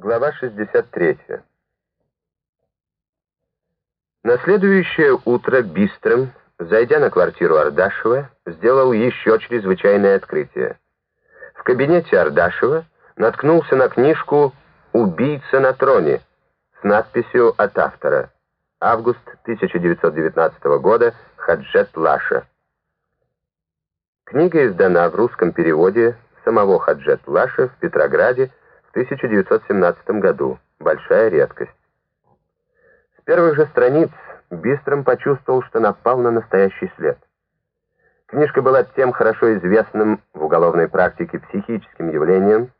Глава 63. На следующее утро Бистрым, зайдя на квартиру Ардашева, сделал еще чрезвычайное открытие. В кабинете Ардашева наткнулся на книжку «Убийца на троне» с надписью от автора «Август 1919 года. Хаджет Лаша». Книга издана в русском переводе самого Хаджет Лаша в Петрограде 1917 году. Большая редкость. С первых же страниц Бистром почувствовал, что напал на настоящий след. Книжка была тем хорошо известным в уголовной практике психическим явлением,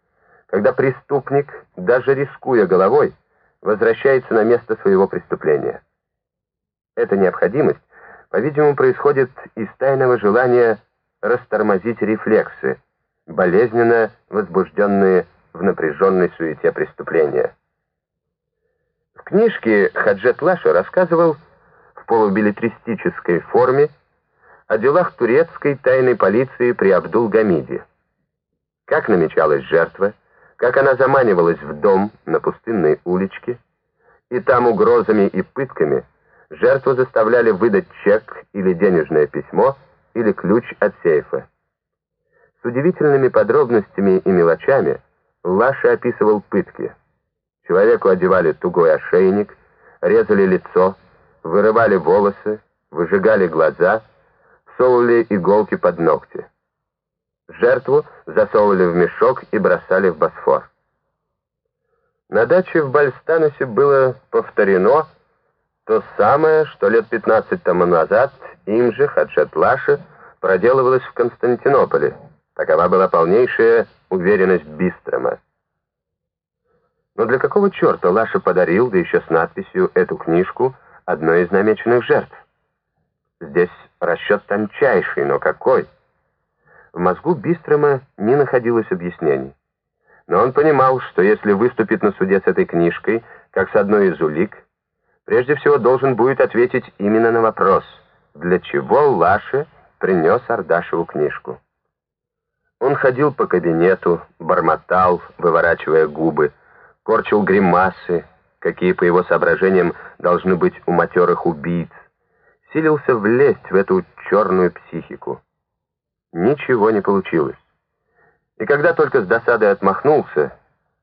когда преступник, даже рискуя головой, возвращается на место своего преступления. Эта необходимость, по-видимому, происходит из тайного желания растормозить рефлексы, болезненно возбужденные в напряженной суете преступления. В книжке Хаджет Лаша рассказывал в полубилетристической форме о делах турецкой тайной полиции при Абдул-Гамиде. Как намечалась жертва, как она заманивалась в дом на пустынной уличке, и там угрозами и пытками жертву заставляли выдать чек или денежное письмо, или ключ от сейфа. С удивительными подробностями и мелочами Лаша описывал пытки. Человеку одевали тугой ошейник, резали лицо, вырывали волосы, выжигали глаза, всовывали иголки под ногти. Жертву засовывали в мешок и бросали в Босфор. На даче в Бальстаносе было повторено то самое, что лет 15 тому назад им же, Хаджет Лаша, проделывалось в Константинополе. Такова была полнейшая уверенность Бистрома. Но для какого черта Лаша подарил, да еще с надписью, эту книжку одной из намеченных жертв? Здесь расчет тончайший, но какой? В мозгу Бистрома не находилось объяснений. Но он понимал, что если выступит на суде с этой книжкой, как с одной из улик, прежде всего должен будет ответить именно на вопрос, для чего Лаше принес Ардашеву книжку. Он ходил по кабинету, бормотал, выворачивая губы, корчил гримасы, какие, по его соображениям, должны быть у матерых убийц, силился влезть в эту черную психику. Ничего не получилось. И когда только с досадой отмахнулся,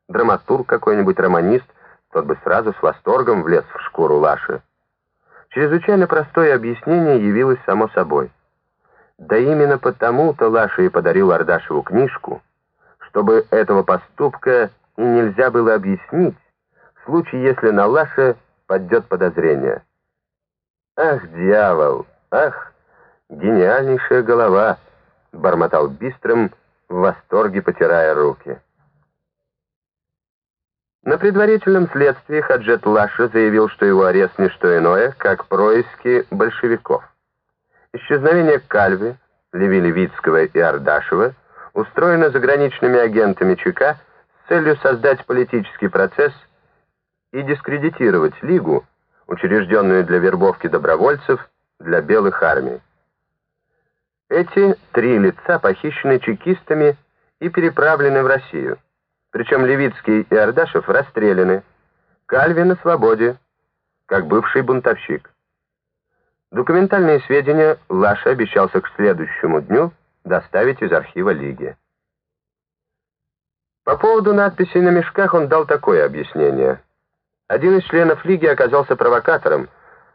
драматург какой-нибудь романист, тот бы сразу с восторгом влез в шкуру Лаши. Чрезвычайно простое объяснение явилось само собой. Да именно потому-то Лаша и подарил Ардашеву книжку, чтобы этого поступка и нельзя было объяснить, в случае, если на Лаше поддет подозрение. «Ах, дьявол! Ах, гениальнейшая голова!» — бормотал Бистрым, в восторге потирая руки. На предварительном следствии Хаджет Лаша заявил, что его арест не что иное, как происки большевиков. Исчезновение Кальви, Леви Левицкого и Ардашева устроено заграничными агентами ЧК с целью создать политический процесс и дискредитировать Лигу, учрежденную для вербовки добровольцев для белых армий. Эти три лица похищены чекистами и переправлены в Россию. Причем Левицкий и Ардашев расстреляны. Кальви на свободе, как бывший бунтовщик. Документальные сведения Лаша обещался к следующему дню доставить из архива Лиги. По поводу надписей на мешках он дал такое объяснение. Один из членов Лиги оказался провокатором,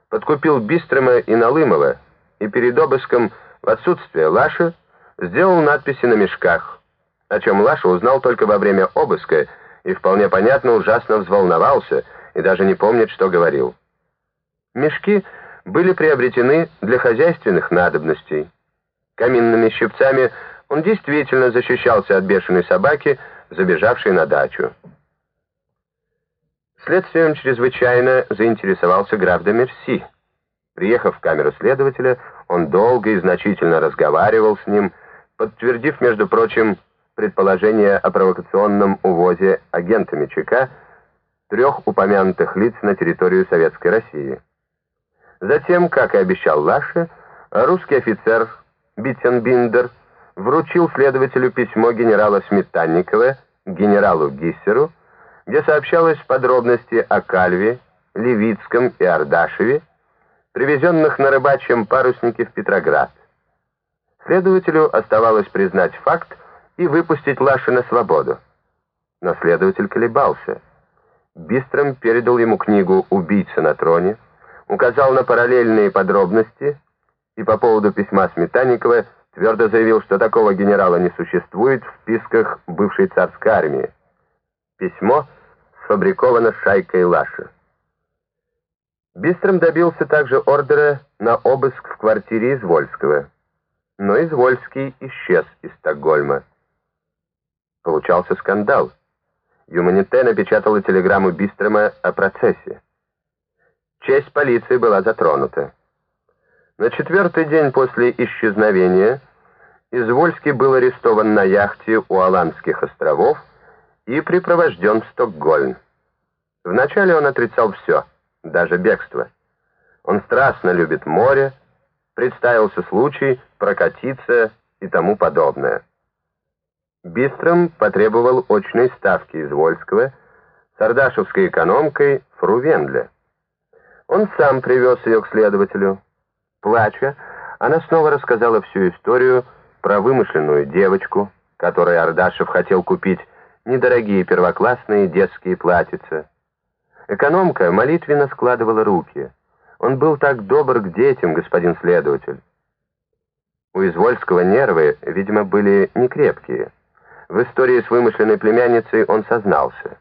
подкупил Бистрома и Налымова, и перед обыском в отсутствие Лаши сделал надписи на мешках, о чем Лаша узнал только во время обыска и вполне понятно ужасно взволновался и даже не помнит, что говорил. Мешки — были приобретены для хозяйственных надобностей. Каминными щипцами он действительно защищался от бешеной собаки, забежавшей на дачу. Следствием чрезвычайно заинтересовался граф де Мерси. Приехав в камеру следователя, он долго и значительно разговаривал с ним, подтвердив, между прочим, предположение о провокационном увозе агентами ЧК трех упомянутых лиц на территорию Советской России. Затем, как и обещал Лаше, русский офицер Биттенбиндер вручил следователю письмо генерала Сметанникова генералу Гиссеру где сообщалось подробности о Кальве, Левицком и Ардашеве, привезенных на рыбачьем паруснике в Петроград. Следователю оставалось признать факт и выпустить Лаши на свободу. Но следователь колебался. Бистром передал ему книгу «Убийца на троне», указал на параллельные подробности и по поводу письма Сметанникова твердо заявил, что такого генерала не существует в списках бывшей царской армии. Письмо сфабриковано шайкой Лаши. Бистром добился также ордера на обыск в квартире Извольского, но Извольский исчез из Стокгольма. Получался скандал. Юманите напечатала телеграмму Бистрома о процессе. Честь полиции была затронута. На четвертый день после исчезновения Извольский был арестован на яхте у Аландских островов и припровожден в Стокгольм. Вначале он отрицал все, даже бегство. Он страстно любит море, представился случай прокатиться и тому подобное. Бистром потребовал очной ставки из Вольского с ардашевской экономкой Фру Вендля. Он сам привез ее к следователю. Плача, она снова рассказала всю историю про вымышленную девочку, которой Ардашев хотел купить недорогие первоклассные детские платьица. Экономка молитвенно складывала руки. Он был так добр к детям, господин следователь. У Извольского нервы, видимо, были некрепкие. В истории с вымышленной племянницей он сознался.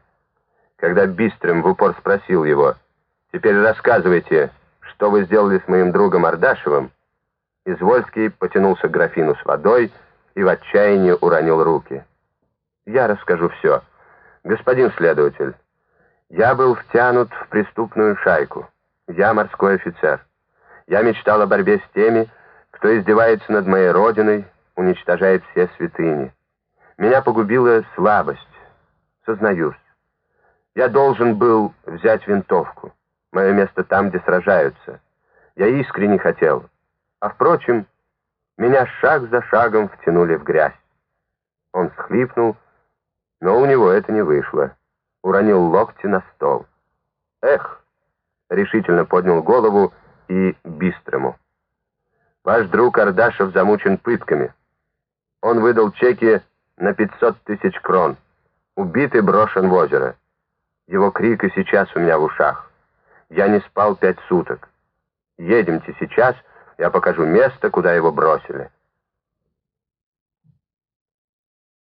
Когда Бистрым в упор спросил его — Теперь рассказывайте, что вы сделали с моим другом Ардашевым?» Извольский потянулся к графину с водой и в отчаянии уронил руки. «Я расскажу все. Господин следователь, я был втянут в преступную шайку. Я морской офицер. Я мечтал о борьбе с теми, кто издевается над моей родиной, уничтожает все святыни. Меня погубила слабость. Сознаюсь. Я должен был взять винтовку. Мое место там, где сражаются. Я искренне хотел. А впрочем, меня шаг за шагом втянули в грязь. Он схлипнул, но у него это не вышло. Уронил локти на стол. Эх! Решительно поднял голову и бистрому. Ваш друг Ардашев замучен пытками. Он выдал чеки на 500 тысяч крон. Убит и брошен в озеро. Его крик и сейчас у меня в ушах. Я не спал пять суток. Едемте сейчас, я покажу место, куда его бросили.